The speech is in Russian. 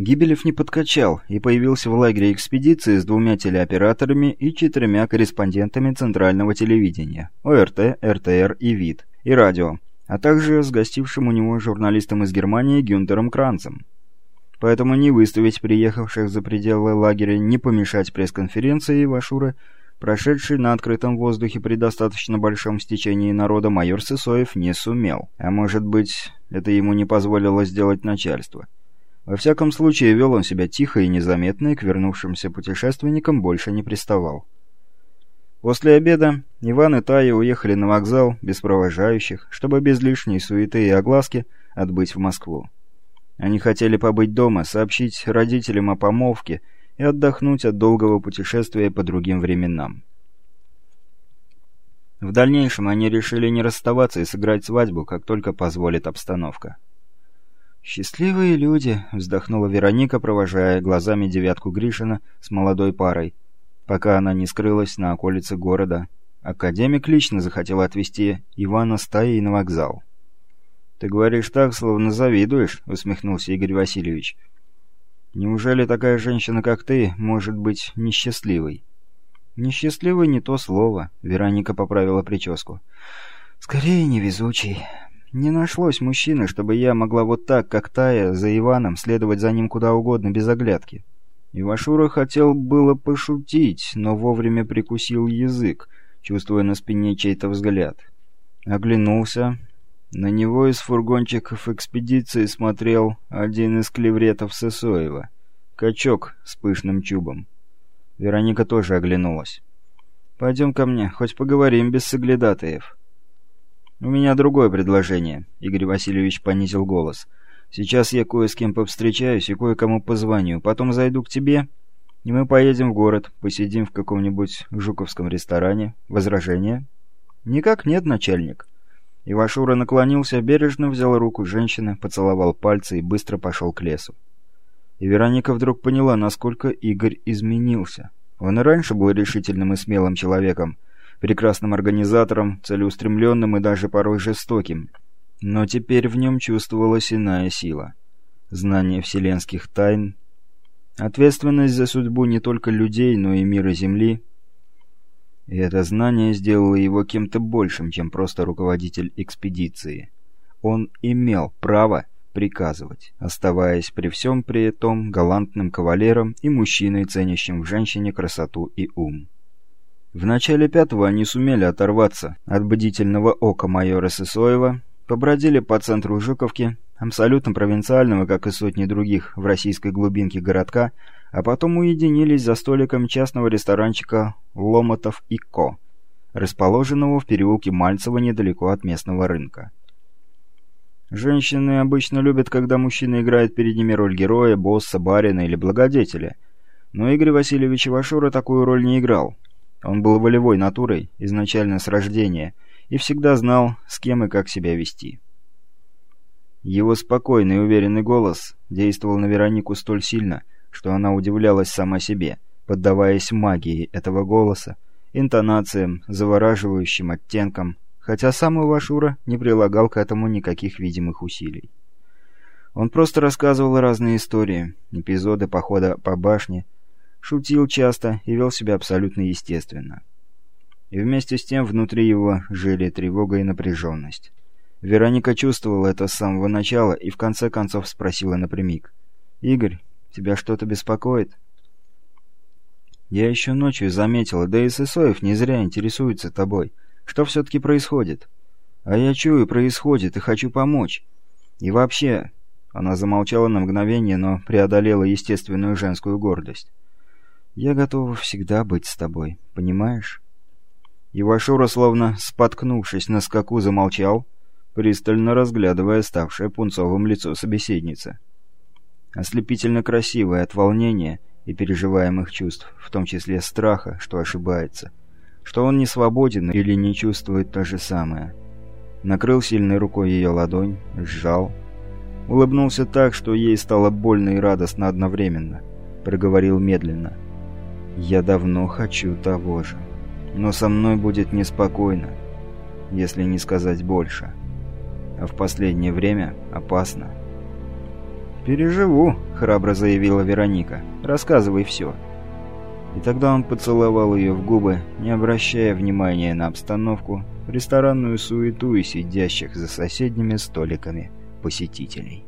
Гибелев не подкачал и появился в лагере экспедиции с двумя телеоператорами и четырьмя корреспондентами центрального телевидения ОРТ, РТР и ВИД, и радио, а также с гостившим у него журналистом из Германии Гюнтером Кранцем. Поэтому не выставить приехавших за пределы лагеря, не помешать пресс-конференции Вашуры, прошедший на открытом воздухе при достаточно большом стечении народа майор Сысоев не сумел. А может быть, это ему не позволило сделать начальство. Во всяком случае, вел он себя тихо и незаметно, и к вернувшимся путешественникам больше не приставал. После обеда Иван и Тая уехали на вокзал без провожающих, чтобы без лишней суеты и огласки отбыть в Москву. Они хотели побыть дома, сообщить родителям о помолвке и отдохнуть от долгого путешествия по другим временам. В дальнейшем они решили не расставаться и сыграть свадьбу, как только позволит обстановка. «Счастливые люди», — вздохнула Вероника, провожая глазами девятку Гришина с молодой парой, пока она не скрылась на околице города. Академик лично захотел отвезти Ивана с Таей на вокзал. «Ты говоришь так, словно завидуешь», — усмехнулся Игорь Васильевич. «Неужели такая женщина, как ты, может быть несчастливой?» «Несчастливой не то слово», — Вероника поправила прическу. «Скорее невезучий. Не нашлось мужчины, чтобы я могла вот так, как Тая, за Иваном, следовать за ним куда угодно, без оглядки. Ивашура хотел было пошутить, но вовремя прикусил язык, чувствуя на спине чей-то взгляд. Оглянулся. На него из фургончиков экспедиции смотрел один из клевретов Сысоева. Качок с пышным чубом. Вероника тоже оглянулась. «Пойдем ко мне, хоть поговорим без соглядатаев». «У меня другое предложение», — Игорь Васильевич понизил голос. «Сейчас я кое с кем повстречаюсь и кое-кому позвоню. Потом зайду к тебе, и мы поедем в город, посидим в каком-нибудь жуковском ресторане. Возражения?» «Никак нет, начальник». Ивашура наклонился, бережно взял руку женщины, поцеловал пальцы и быстро пошел к лесу. И Вероника вдруг поняла, насколько Игорь изменился. Он и раньше был решительным и смелым человеком, прекрасным организатором, целеустремленным и даже порой жестоким. Но теперь в нем чувствовалась иная сила. Знание вселенских тайн, ответственность за судьбу не только людей, но и мира Земли. И это знание сделало его кем-то большим, чем просто руководитель экспедиции. Он имел право приказывать, оставаясь при всем при этом галантным кавалером и мужчиной, ценящим в женщине красоту и ум. В начале пятого они сумели оторваться от бдительного ока майора Сысоева, побродили по центру Жуковки, абсолютно провинциального, как и сотни других в российской глубинке городка, а потом уединились за столиком частного ресторанчика «Ломотов и Ко», расположенного в переулке Мальцево недалеко от местного рынка. Женщины обычно любят, когда мужчина играет перед ними роль героя, босса, барина или благодетеля. Но Игорь Васильевич Ивашура такую роль не играл. Он был волевой натурой, изначально с рождения, и всегда знал, с кем и как себя вести. Его спокойный и уверенный голос действовал на Веронику столь сильно, что она удивлялась сама себе, поддаваясь магии этого голоса, интонациям, завораживающим оттенкам, хотя сам Ивашура не прилагал к этому никаких видимых усилий. Он просто рассказывал разные истории, эпизоды похода по башне, шутил часто и вел себя абсолютно естественно. И вместе с тем внутри его жили тревога и напряженность. Вероника чувствовала это с самого начала и в конце концов спросила напрямик. «Игорь, тебя что-то беспокоит?» «Я еще ночью заметила, да и Сысоев не зря интересуется тобой. Что все-таки происходит?» «А я чую, происходит, и хочу помочь. И вообще...» Она замолчала на мгновение, но преодолела естественную женскую гордость. Я готова всегда быть с тобой, понимаешь?» Ивашура, словно споткнувшись на скаку, замолчал, пристально разглядывая ставшее пунцовым лицо собеседницы. Ослепительно красивое от волнения и переживаемых чувств, в том числе страха, что ошибается, что он не свободен или не чувствует то же самое. Накрыл сильной рукой ее ладонь, сжал. Улыбнулся так, что ей стало больно и радостно одновременно. Проговорил медленно — я давно хочу того же. Но со мной будет неспокойно, если не сказать больше. А в последнее время опасно. «Переживу», — храбро заявила Вероника. «Рассказывай все». И тогда он поцеловал ее в губы, не обращая внимания на обстановку, ресторанную суету и сидящих за соседними столиками посетителей.